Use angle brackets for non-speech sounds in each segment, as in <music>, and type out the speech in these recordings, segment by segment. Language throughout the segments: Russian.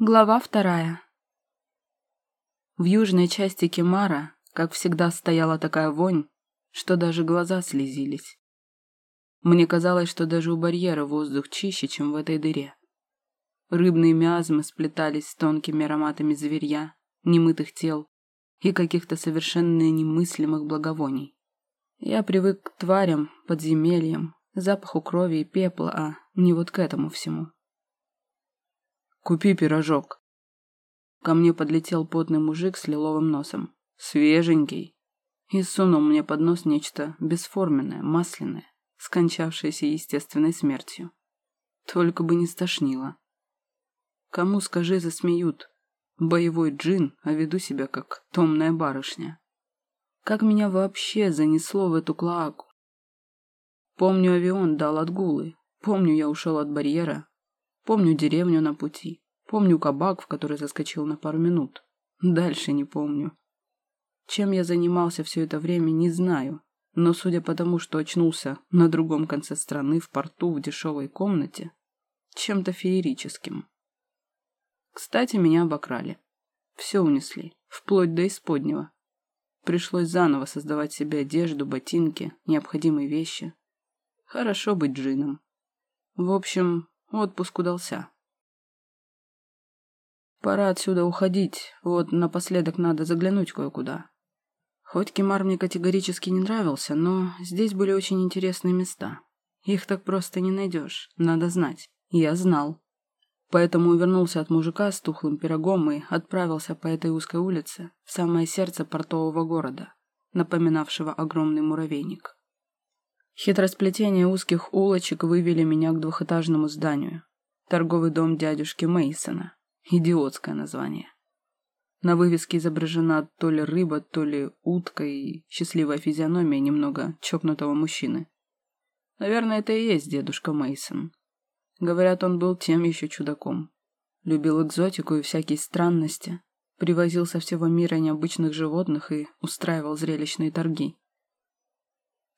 Глава вторая. В южной части Кемара, как всегда, стояла такая вонь, что даже глаза слезились. Мне казалось, что даже у барьера воздух чище, чем в этой дыре. Рыбные миазмы сплетались с тонкими ароматами зверья, немытых тел и каких-то совершенно немыслимых благовоний. Я привык к тварям, подземельям, запаху крови и пепла, а не вот к этому всему. Купи пирожок. Ко мне подлетел потный мужик с лиловым носом. Свеженький. И сунул мне под нос нечто бесформенное, масляное, скончавшееся естественной смертью. Только бы не стошнило. Кому, скажи, засмеют. Боевой джин, а веду себя как томная барышня. Как меня вообще занесло в эту клоаку? Помню, авион дал отгулы. Помню, я ушел от барьера, Помню деревню на пути. Помню кабак, в который заскочил на пару минут. Дальше не помню. Чем я занимался все это время, не знаю. Но судя по тому, что очнулся на другом конце страны, в порту, в дешевой комнате, чем-то феерическим. Кстати, меня обокрали. Все унесли, вплоть до исподнего. Пришлось заново создавать себе одежду, ботинки, необходимые вещи. Хорошо быть джином. В общем, Отпуск удался. Пора отсюда уходить. Вот напоследок надо заглянуть кое-куда. Хоть Кемар мне категорически не нравился, но здесь были очень интересные места. Их так просто не найдешь. Надо знать. Я знал. Поэтому увернулся от мужика с тухлым пирогом и отправился по этой узкой улице в самое сердце портового города, напоминавшего огромный муравейник. Хитросплетение узких улочек вывели меня к двухэтажному зданию. Торговый дом дядюшки Мейсона. Идиотское название. На вывеске изображена то ли рыба, то ли утка и счастливая физиономия немного чокнутого мужчины. Наверное, это и есть дедушка Мейсон. Говорят, он был тем еще чудаком. Любил экзотику и всякие странности. Привозил со всего мира необычных животных и устраивал зрелищные торги.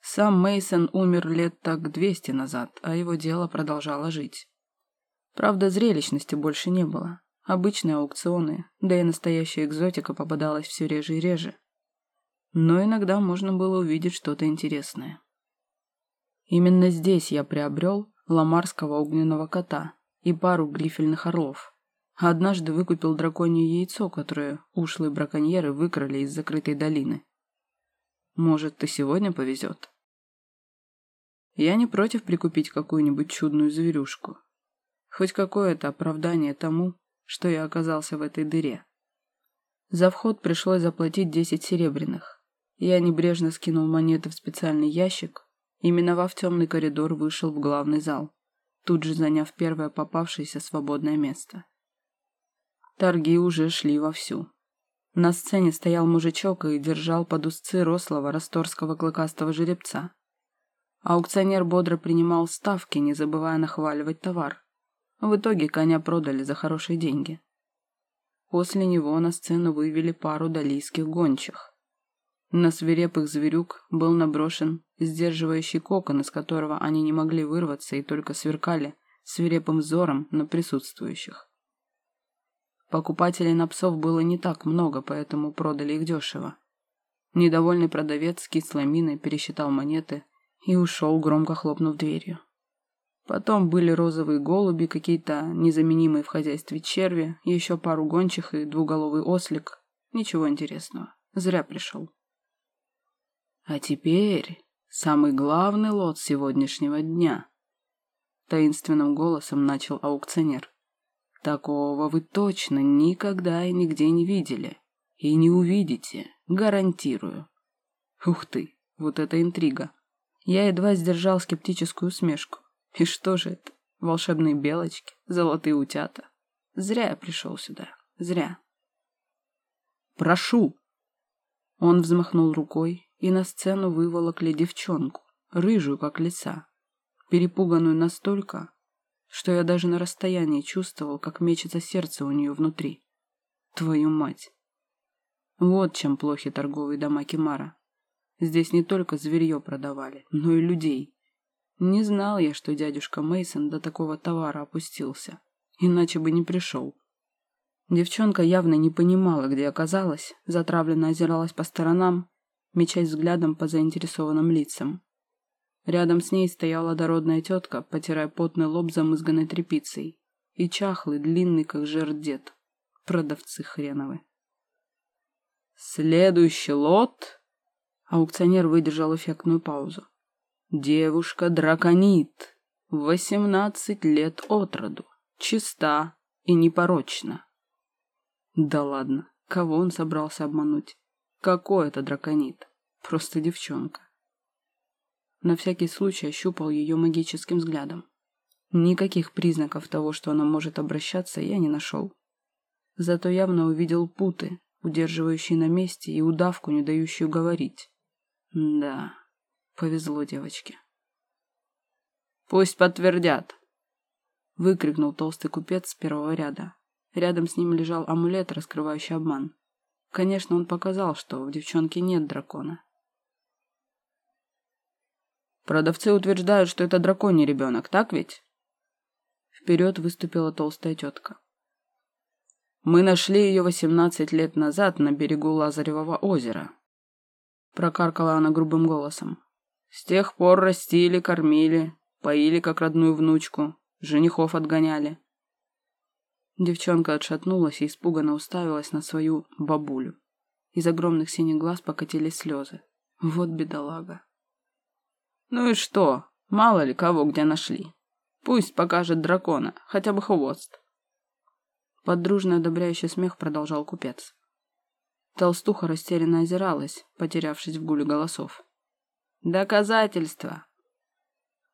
Сам Мейсон умер лет так двести назад, а его дело продолжало жить. Правда, зрелищности больше не было. Обычные аукционы, да и настоящая экзотика попадалась все реже и реже. Но иногда можно было увидеть что-то интересное. Именно здесь я приобрел ламарского огненного кота и пару глифельных орлов. А однажды выкупил драконье яйцо, которое ушлые браконьеры выкрали из закрытой долины. Может, и сегодня повезет. Я не против прикупить какую-нибудь чудную зверюшку. Хоть какое-то оправдание тому, что я оказался в этой дыре. За вход пришлось заплатить десять серебряных. Я небрежно скинул монеты в специальный ящик и, миновав темный коридор, вышел в главный зал, тут же заняв первое попавшееся свободное место. Торги уже шли вовсю. На сцене стоял мужичок и держал под узцы рослого росторского клыкастого жеребца. Аукционер бодро принимал ставки, не забывая нахваливать товар. В итоге коня продали за хорошие деньги. После него на сцену вывели пару далийских гончих. На свирепых зверюк был наброшен сдерживающий кокон, из которого они не могли вырваться и только сверкали свирепым взором на присутствующих. Покупателей на псов было не так много, поэтому продали их дешево. Недовольный продавец с кислой миной пересчитал монеты и ушел, громко хлопнув дверью. Потом были розовые голуби, какие-то незаменимые в хозяйстве черви, еще пару гончих и двуголовый ослик. Ничего интересного. Зря пришел. А теперь самый главный лот сегодняшнего дня. Таинственным голосом начал аукционер. Такого вы точно никогда и нигде не видели. И не увидите, гарантирую. Ух ты, вот это интрига. Я едва сдержал скептическую усмешку. И что же это? Волшебные белочки, золотые утята. Зря я пришел сюда. Зря. Прошу. Он взмахнул рукой, и на сцену выволокли девчонку, рыжую, как лиса, перепуганную настолько, что я даже на расстоянии чувствовал, как мечется сердце у нее внутри. Твою мать! Вот чем плохи торговые дома Кимара. Здесь не только зверье продавали, но и людей. Не знал я, что дядюшка Мейсон до такого товара опустился, иначе бы не пришел. Девчонка явно не понимала, где оказалась, затравленно озиралась по сторонам, мечась взглядом по заинтересованным лицам. Рядом с ней стояла дородная тетка, потирая потный лоб замызганной тряпицей, и чахлый, длинный, как жир дед. Продавцы хреновы. «Следующий лот!» Аукционер выдержал эффектную паузу. «Девушка-драконит, восемнадцать лет от роду, чиста и непорочна». Да ладно, кого он собрался обмануть? Какой это драконит? Просто девчонка. На всякий случай ощупал ее магическим взглядом. Никаких признаков того, что она может обращаться, я не нашел. Зато явно увидел путы, удерживающие на месте, и удавку, не дающую говорить. Да, повезло девочке. «Пусть подтвердят!» — выкрикнул толстый купец с первого ряда. Рядом с ним лежал амулет, раскрывающий обман. Конечно, он показал, что в девчонке нет дракона. Продавцы утверждают, что это драконий ребенок, так ведь? Вперед выступила толстая тетка. Мы нашли ее восемнадцать лет назад на берегу Лазаревого озера. Прокаркала она грубым голосом. С тех пор растили, кормили, поили как родную внучку, женихов отгоняли. Девчонка отшатнулась и испуганно уставилась на свою бабулю. Из огромных синих глаз покатились слезы. Вот бедолага. Ну и что? Мало ли кого где нашли. Пусть покажет дракона, хотя бы хвост. Под дружный одобряющий смех продолжал купец. Толстуха растерянно озиралась, потерявшись в гуле голосов. «Доказательства!»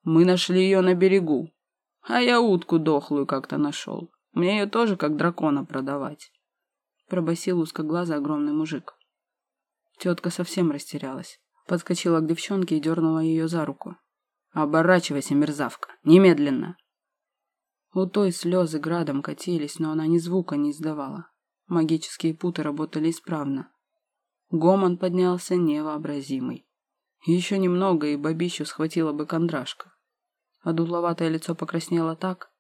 «Мы нашли ее на берегу, а я утку дохлую как-то нашел. Мне ее тоже как дракона продавать», — пробасил узкоглазый огромный мужик. Тетка совсем растерялась, подскочила к девчонке и дернула ее за руку. «Оборачивайся, мерзавка! Немедленно!» У той слезы градом катились, но она ни звука не издавала. Магические путы работали исправно. Гомон поднялся невообразимый. Еще немного, и бабищу схватила бы кондрашка. А дутловатое лицо покраснело так,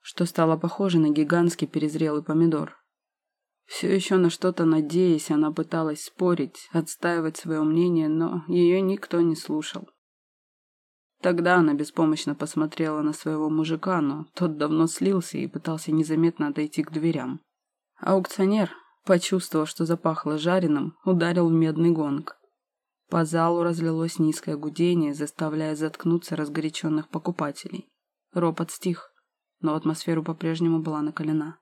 что стало похоже на гигантский перезрелый помидор. Все еще на что-то надеясь, она пыталась спорить, отстаивать свое мнение, но ее никто не слушал. Тогда она беспомощно посмотрела на своего мужика, но тот давно слился и пытался незаметно отойти к дверям. Аукционер, почувствовав, что запахло жареным, ударил в медный гонг. По залу разлилось низкое гудение, заставляя заткнуться разгоряченных покупателей. Ропот стих, но атмосфера по-прежнему была накалена.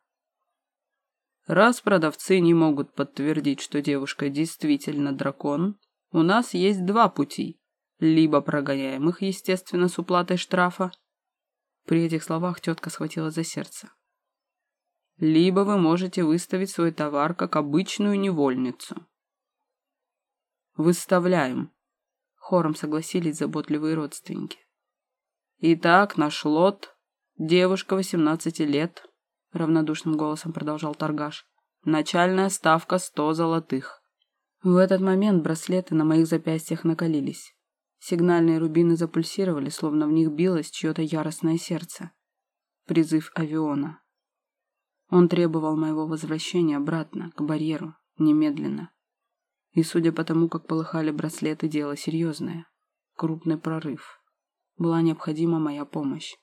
Раз продавцы не могут подтвердить, что девушка действительно дракон, у нас есть два пути либо прогоняем их, естественно, с уплатой штрафа. При этих словах тетка схватила за сердце. Либо вы можете выставить свой товар как обычную невольницу. Выставляем. Хором согласились заботливые родственники. Итак, наш лот, девушка 18 лет, равнодушным голосом продолжал торгаш. Начальная ставка 100 золотых. В этот момент браслеты на моих запястьях накалились. Сигнальные рубины запульсировали, словно в них билось чье-то яростное сердце. Призыв авиона. Он требовал моего возвращения обратно, к барьеру, немедленно. И судя по тому, как полыхали браслеты, дело серьезное. Крупный прорыв. Была необходима моя помощь.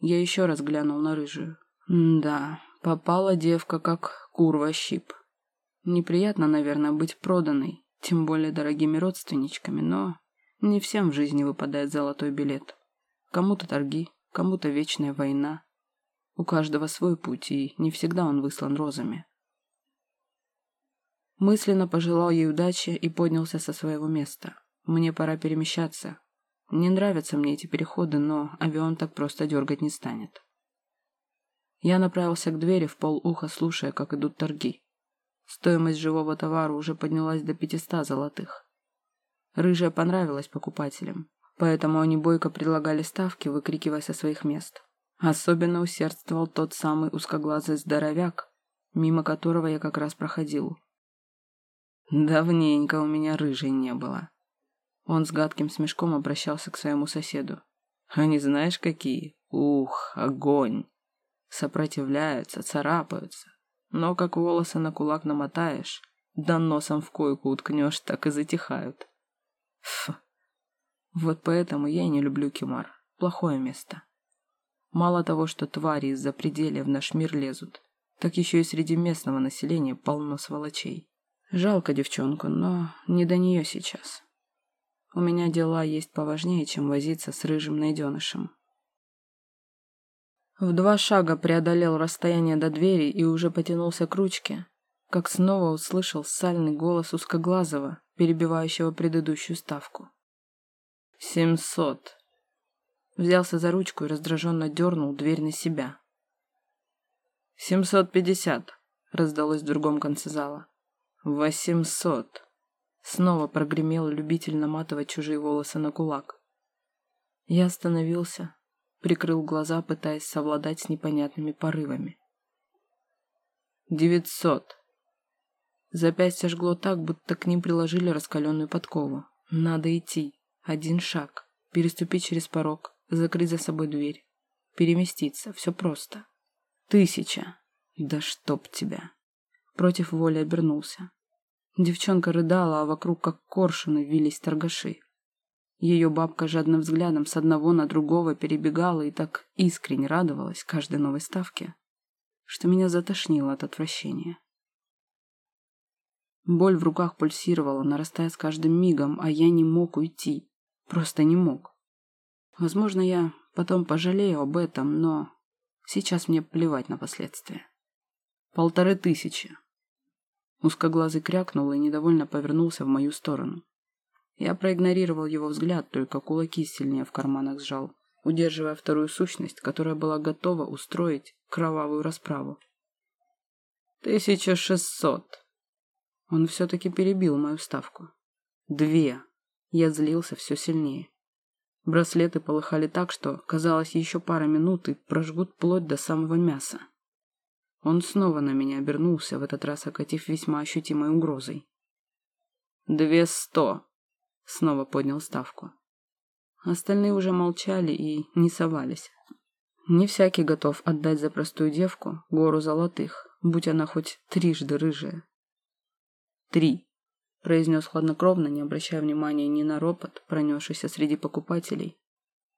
Я еще раз глянул на рыжую. Да, попала девка как курва щип. Неприятно, наверное, быть проданной, тем более дорогими родственничками, но не всем в жизни выпадает золотой билет. Кому-то торги, кому-то вечная война. У каждого свой путь, и не всегда он выслан розами. Мысленно пожелал ей удачи и поднялся со своего места. Мне пора перемещаться. Не нравятся мне эти переходы, но авион так просто дергать не станет. Я направился к двери в полуха, слушая, как идут торги. Стоимость живого товара уже поднялась до 500 золотых. Рыжая понравилась покупателям, поэтому они бойко предлагали ставки, выкрикивая со своих мест. Особенно усердствовал тот самый узкоглазый здоровяк, мимо которого я как раз проходил. Давненько у меня рыжей не было. Он с гадким смешком обращался к своему соседу. Они знаешь какие? Ух, огонь! Сопротивляются, царапаются, Но как волосы на кулак намотаешь, да носом в койку уткнешь, так и затихают. Фу. Вот поэтому я и не люблю Кимар. Плохое место. Мало того, что твари из-за пределя в наш мир лезут, так еще и среди местного населения полно сволочей. Жалко девчонку, но не до нее сейчас. У меня дела есть поважнее, чем возиться с рыжим найденышем. В два шага преодолел расстояние до двери и уже потянулся к ручке, как снова услышал сальный голос узкоглазого, перебивающего предыдущую ставку. «Семьсот!» Взялся за ручку и раздраженно дернул дверь на себя. «Семьсот пятьдесят!» — раздалось в другом конце зала. «Восемьсот!» Снова прогремел любитель наматывать чужие волосы на кулак. Я остановился, прикрыл глаза, пытаясь совладать с непонятными порывами. «Девятьсот!» Запястье жгло так, будто к ним приложили раскаленную подкову. Надо идти. Один шаг. Переступить через порог. Закрыть за собой дверь. Переместиться. Все просто. Тысяча. Да чтоб тебя. Против воли обернулся. Девчонка рыдала, а вокруг как коршуны вились торгаши. Ее бабка жадным взглядом с одного на другого перебегала и так искренне радовалась каждой новой ставке, что меня затошнило от отвращения. Боль в руках пульсировала, нарастая с каждым мигом, а я не мог уйти. Просто не мог. Возможно, я потом пожалею об этом, но сейчас мне плевать на последствия. Полторы тысячи. Узкоглазый крякнул и недовольно повернулся в мою сторону. Я проигнорировал его взгляд, только кулаки сильнее в карманах сжал, удерживая вторую сущность, которая была готова устроить кровавую расправу. «Тысяча шестьсот!» Он все-таки перебил мою ставку. Две. Я злился все сильнее. Браслеты полыхали так, что, казалось, еще пара минут и прожгут плоть до самого мяса. Он снова на меня обернулся, в этот раз окатив весьма ощутимой угрозой. «Две сто!» Снова поднял ставку. Остальные уже молчали и не совались. Не всякий готов отдать за простую девку гору золотых, будь она хоть трижды рыжая. «Три», — произнес хладнокровно, не обращая внимания ни на ропот, пронесшийся среди покупателей,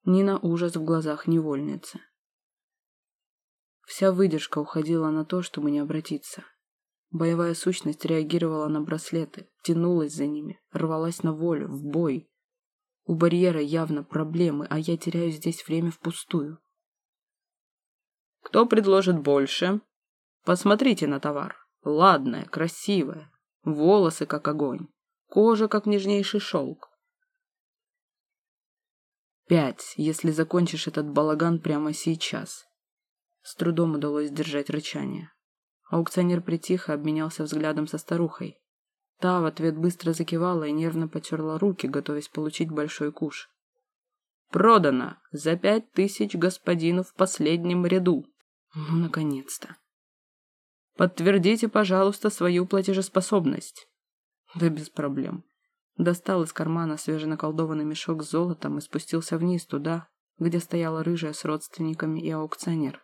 ни на ужас в глазах невольницы. Вся выдержка уходила на то, чтобы не обратиться. Боевая сущность реагировала на браслеты, тянулась за ними, рвалась на волю, в бой. У барьера явно проблемы, а я теряю здесь время впустую. «Кто предложит больше? Посмотрите на товар. Ладное, красивое, волосы как огонь, кожа как нежнейший шелк. Пять, если закончишь этот балаган прямо сейчас. С трудом удалось сдержать рычание. Аукционер притих и обменялся взглядом со старухой. Та в ответ быстро закивала и нервно потерла руки, готовясь получить большой куш. «Продано! За пять тысяч господину в последнем ряду!» «Ну, наконец-то!» Подтвердите, пожалуйста, свою платежеспособность. Да без проблем. Достал из кармана свеженаколдованный мешок с золотом и спустился вниз туда, где стояла рыжая с родственниками и аукционер.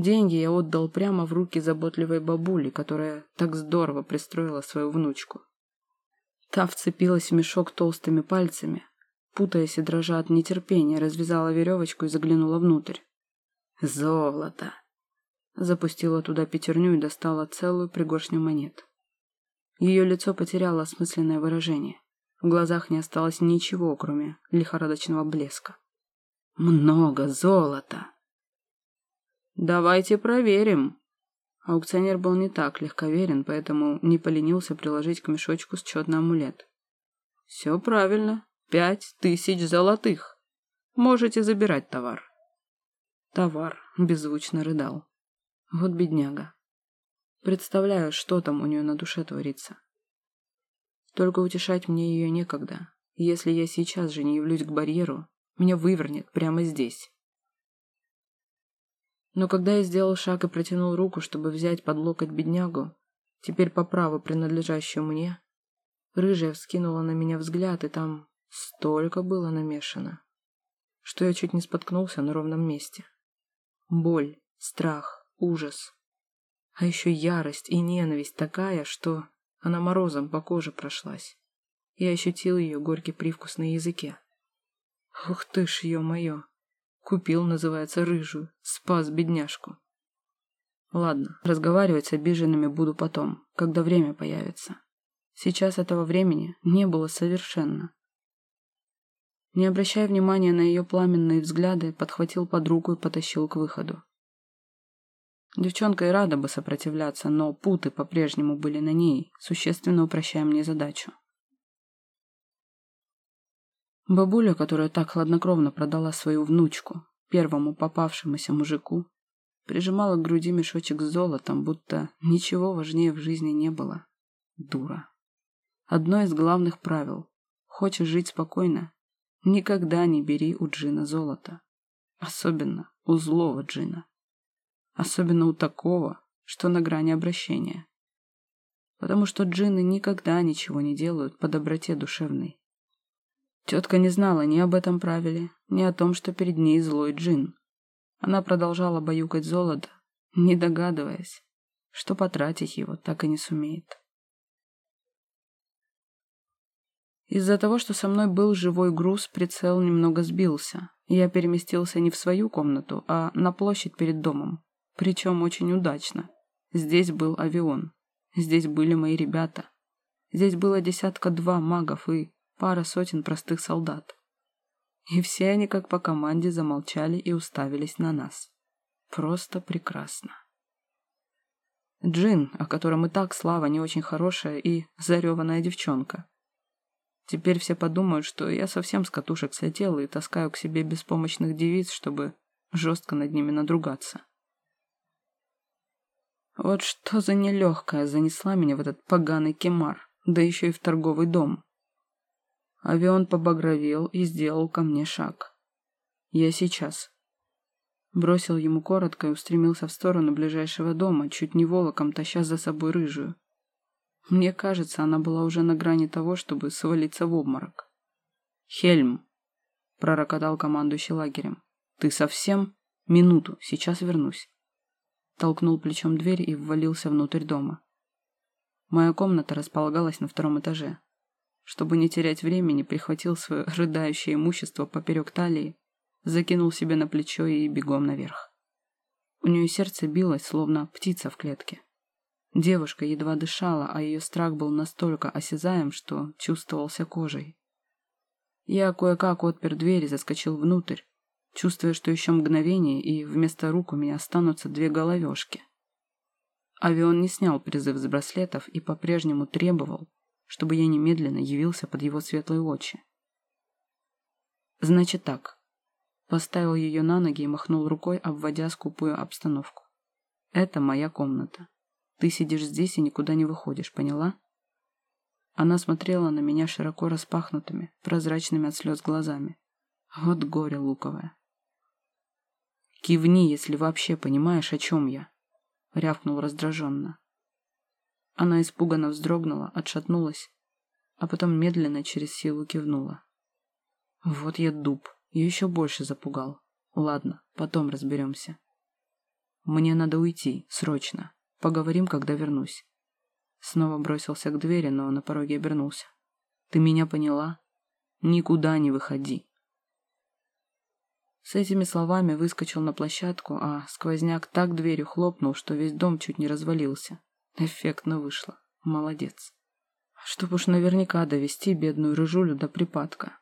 Деньги я отдал прямо в руки заботливой бабули, которая так здорово пристроила свою внучку. Та вцепилась в мешок толстыми пальцами, путаясь и дрожа от нетерпения, развязала веревочку и заглянула внутрь. Золото! Запустила туда пятерню и достала целую пригоршню монет. Ее лицо потеряло осмысленное выражение. В глазах не осталось ничего, кроме лихорадочного блеска. «Много золота!» «Давайте проверим!» Аукционер был не так легковерен, поэтому не поленился приложить к мешочку счетный амулет. «Все правильно. Пять тысяч золотых. Можете забирать товар». Товар беззвучно рыдал. Вот бедняга. Представляю, что там у нее на душе творится. Только утешать мне ее некогда. Если я сейчас же не явлюсь к барьеру, меня вывернет прямо здесь. Но когда я сделал шаг и протянул руку, чтобы взять под локоть беднягу, теперь по праву принадлежащую мне, рыжая вскинула на меня взгляд, и там столько было намешано, что я чуть не споткнулся на ровном месте. Боль, страх, ужас. А еще ярость и ненависть такая, что она морозом по коже прошлась. Я ощутил ее горький привкус на языке. Ух ты ж, ё-моё. Купил, называется, рыжую. Спас бедняжку. Ладно, разговаривать с обиженными буду потом, когда время появится. Сейчас этого времени не было совершенно. Не обращая внимания на ее пламенные взгляды, подхватил под руку и потащил к выходу. Девчонка и рада бы сопротивляться, но путы по-прежнему были на ней, существенно упрощая мне задачу. Бабуля, которая так хладнокровно продала свою внучку первому попавшемуся мужику, прижимала к груди мешочек с золотом, будто ничего важнее в жизни не было. Дура. Одно из главных правил. Хочешь жить спокойно? Никогда не бери у джина золото. Особенно у злого джина. Особенно у такого, что на грани обращения. Потому что джинны никогда ничего не делают по доброте душевной. Тетка не знала ни об этом правиле, ни о том, что перед ней злой джин. Она продолжала баюкать золото, не догадываясь, что потратить его так и не сумеет. Из-за того, что со мной был живой груз, прицел немного сбился. Я переместился не в свою комнату, а на площадь перед домом. Причем очень удачно. Здесь был авион. Здесь были мои ребята. Здесь было десятка-два магов и пара сотен простых солдат. И все они, как по команде, замолчали и уставились на нас. Просто прекрасно. Джин, о котором и так слава не очень хорошая и зареванная девчонка. Теперь все подумают, что я совсем с катушек слетел и таскаю к себе беспомощных девиц, чтобы жестко над ними надругаться. Вот что за нелегкая занесла меня в этот поганый кемар, да еще и в торговый дом. Авион побагровел и сделал ко мне шаг. «Я сейчас». Бросил ему коротко и устремился в сторону ближайшего дома, чуть не волоком таща за собой рыжую. Мне кажется, она была уже на грани того, чтобы свалиться в обморок. «Хельм!» — пророкотал командующий лагерем. «Ты совсем? Минуту, сейчас вернусь». Толкнул плечом дверь и ввалился внутрь дома. Моя комната располагалась на втором этаже. Чтобы не терять времени, прихватил свое <laughs> рыдающее имущество поперек талии, закинул себе на плечо и бегом наверх. У нее сердце билось, словно птица в клетке. Девушка едва дышала, а ее страх был настолько осязаем, что чувствовался кожей. Я кое-как отпер дверь и заскочил внутрь, чувствуя, что еще мгновение, и вместо рук у меня останутся две головешки. Авион не снял призыв с браслетов и по-прежнему требовал, чтобы я немедленно явился под его светлые очи. Значит так. Поставил ее на ноги и махнул рукой, обводя скупую обстановку. Это моя комната. Ты сидишь здесь и никуда не выходишь, поняла? Она смотрела на меня широко распахнутыми, прозрачными от слез глазами. Вот горе луковое. Кивни, если вообще понимаешь, о чем я. Рявкнул раздраженно. Она испуганно вздрогнула, отшатнулась, а потом медленно через силу кивнула. Вот я дуб, я еще больше запугал. Ладно, потом разберемся. Мне надо уйти, срочно. Поговорим, когда вернусь. Снова бросился к двери, но на пороге обернулся. Ты меня поняла? Никуда не выходи. С этими словами выскочил на площадку, а сквозняк так дверью хлопнул, что весь дом чуть не развалился. Эффектно вышло. Молодец. Чтоб уж наверняка довести бедную рыжулю до припадка.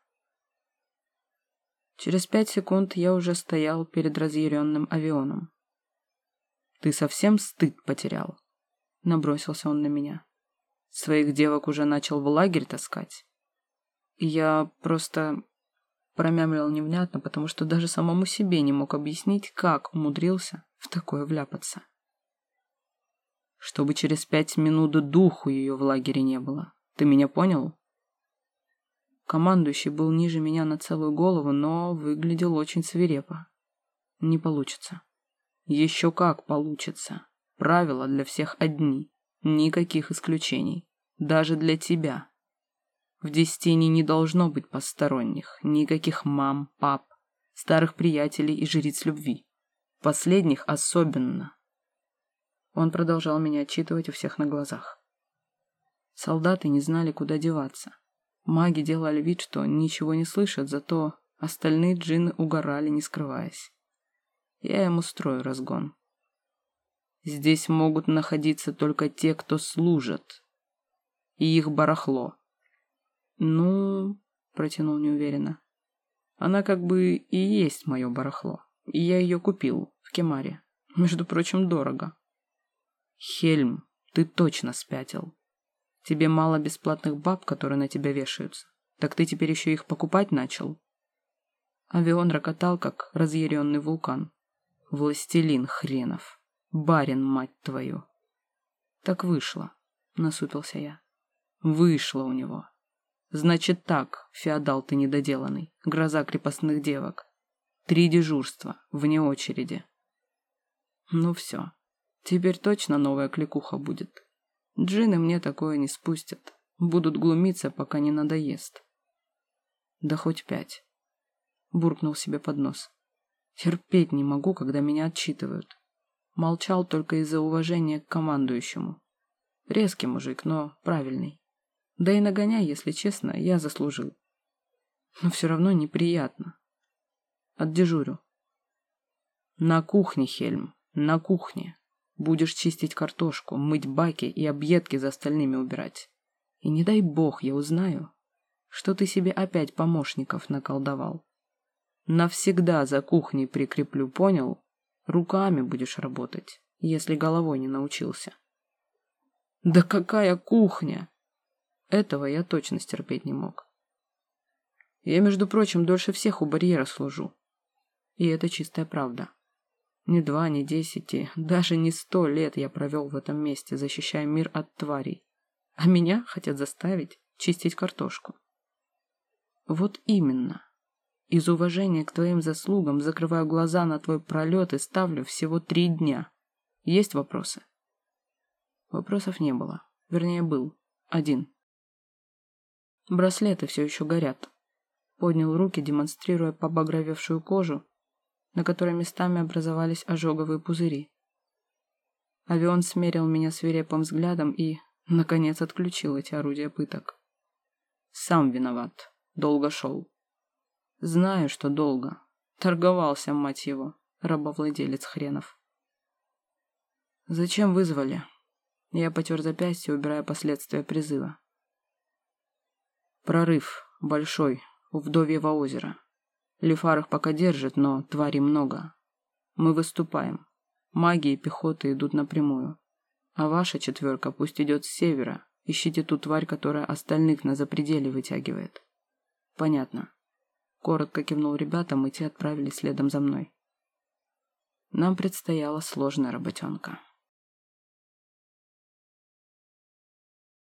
Через пять секунд я уже стоял перед разъяренным авионом. «Ты совсем стыд потерял?» Набросился он на меня. «Своих девок уже начал в лагерь таскать?» Я просто промямлил невнятно, потому что даже самому себе не мог объяснить, как умудрился в такое вляпаться чтобы через пять минут духу ее в лагере не было. Ты меня понял? Командующий был ниже меня на целую голову, но выглядел очень свирепо. Не получится. Еще как получится. Правила для всех одни. Никаких исключений. Даже для тебя. В Дестине не должно быть посторонних. Никаких мам, пап, старых приятелей и жриц любви. Последних особенно. Он продолжал меня отчитывать у всех на глазах. Солдаты не знали, куда деваться. Маги делали вид, что ничего не слышат, зато остальные джинны угорали, не скрываясь. Я им устрою разгон. Здесь могут находиться только те, кто служат. И их барахло. Ну, протянул неуверенно. Она как бы и есть мое барахло. И я ее купил в Кемаре. Между прочим, дорого. Хельм, ты точно спятил. Тебе мало бесплатных баб, которые на тебя вешаются. Так ты теперь еще их покупать начал? Авион рокотал, как разъяренный вулкан. Властелин хренов. Барин, мать твою. Так вышло, насупился я. Вышло у него. Значит так, феодал ты недоделанный, гроза крепостных девок. Три дежурства, вне очереди. Ну все, теперь точно новая кликуха будет. Джины мне такое не спустят. Будут глумиться, пока не надоест. Да хоть пять. Буркнул себе под нос. Терпеть не могу, когда меня отчитывают. Молчал только из-за уважения к командующему. Резкий мужик, но правильный. Да и нагоняй, если честно, я заслужил. Но все равно неприятно. Отдежурю. На кухне, Хельм, на кухне. Будешь чистить картошку, мыть баки и объедки за остальными убирать. И не дай бог я узнаю, что ты себе опять помощников наколдовал. Навсегда за кухней прикреплю, понял? Руками будешь работать, если головой не научился. Да какая кухня? Этого я точно стерпеть не мог. Я, между прочим, дольше всех у барьера служу. И это чистая правда. Ни два, ни десять, и даже не сто лет я провел в этом месте, защищая мир от тварей. А меня хотят заставить чистить картошку. Вот именно. Из уважения к твоим заслугам закрываю глаза на твой пролет и ставлю всего три дня. Есть вопросы? Вопросов не было. Вернее, был. Один. Браслеты все еще горят. Поднял руки, демонстрируя побагровевшую кожу, на которой местами образовались ожоговые пузыри. Авион смерил меня свирепым взглядом и, наконец, отключил эти орудия пыток. Сам виноват. Долго шел. Знаю, что долго. Торговался, мать его, рабовладелец хренов. Зачем вызвали? Я потер запястье, убирая последствия призыва. Прорыв. Большой. У Вдовьего озера. Лефар их пока держит, но тварей много. Мы выступаем. Маги и пехота идут напрямую. А ваша четверка пусть идет с севера. Ищите ту тварь, которая остальных на запределе вытягивает. Понятно. Коротко кивнул ребятам, и те отправились следом за мной. Нам предстояла сложная работенка.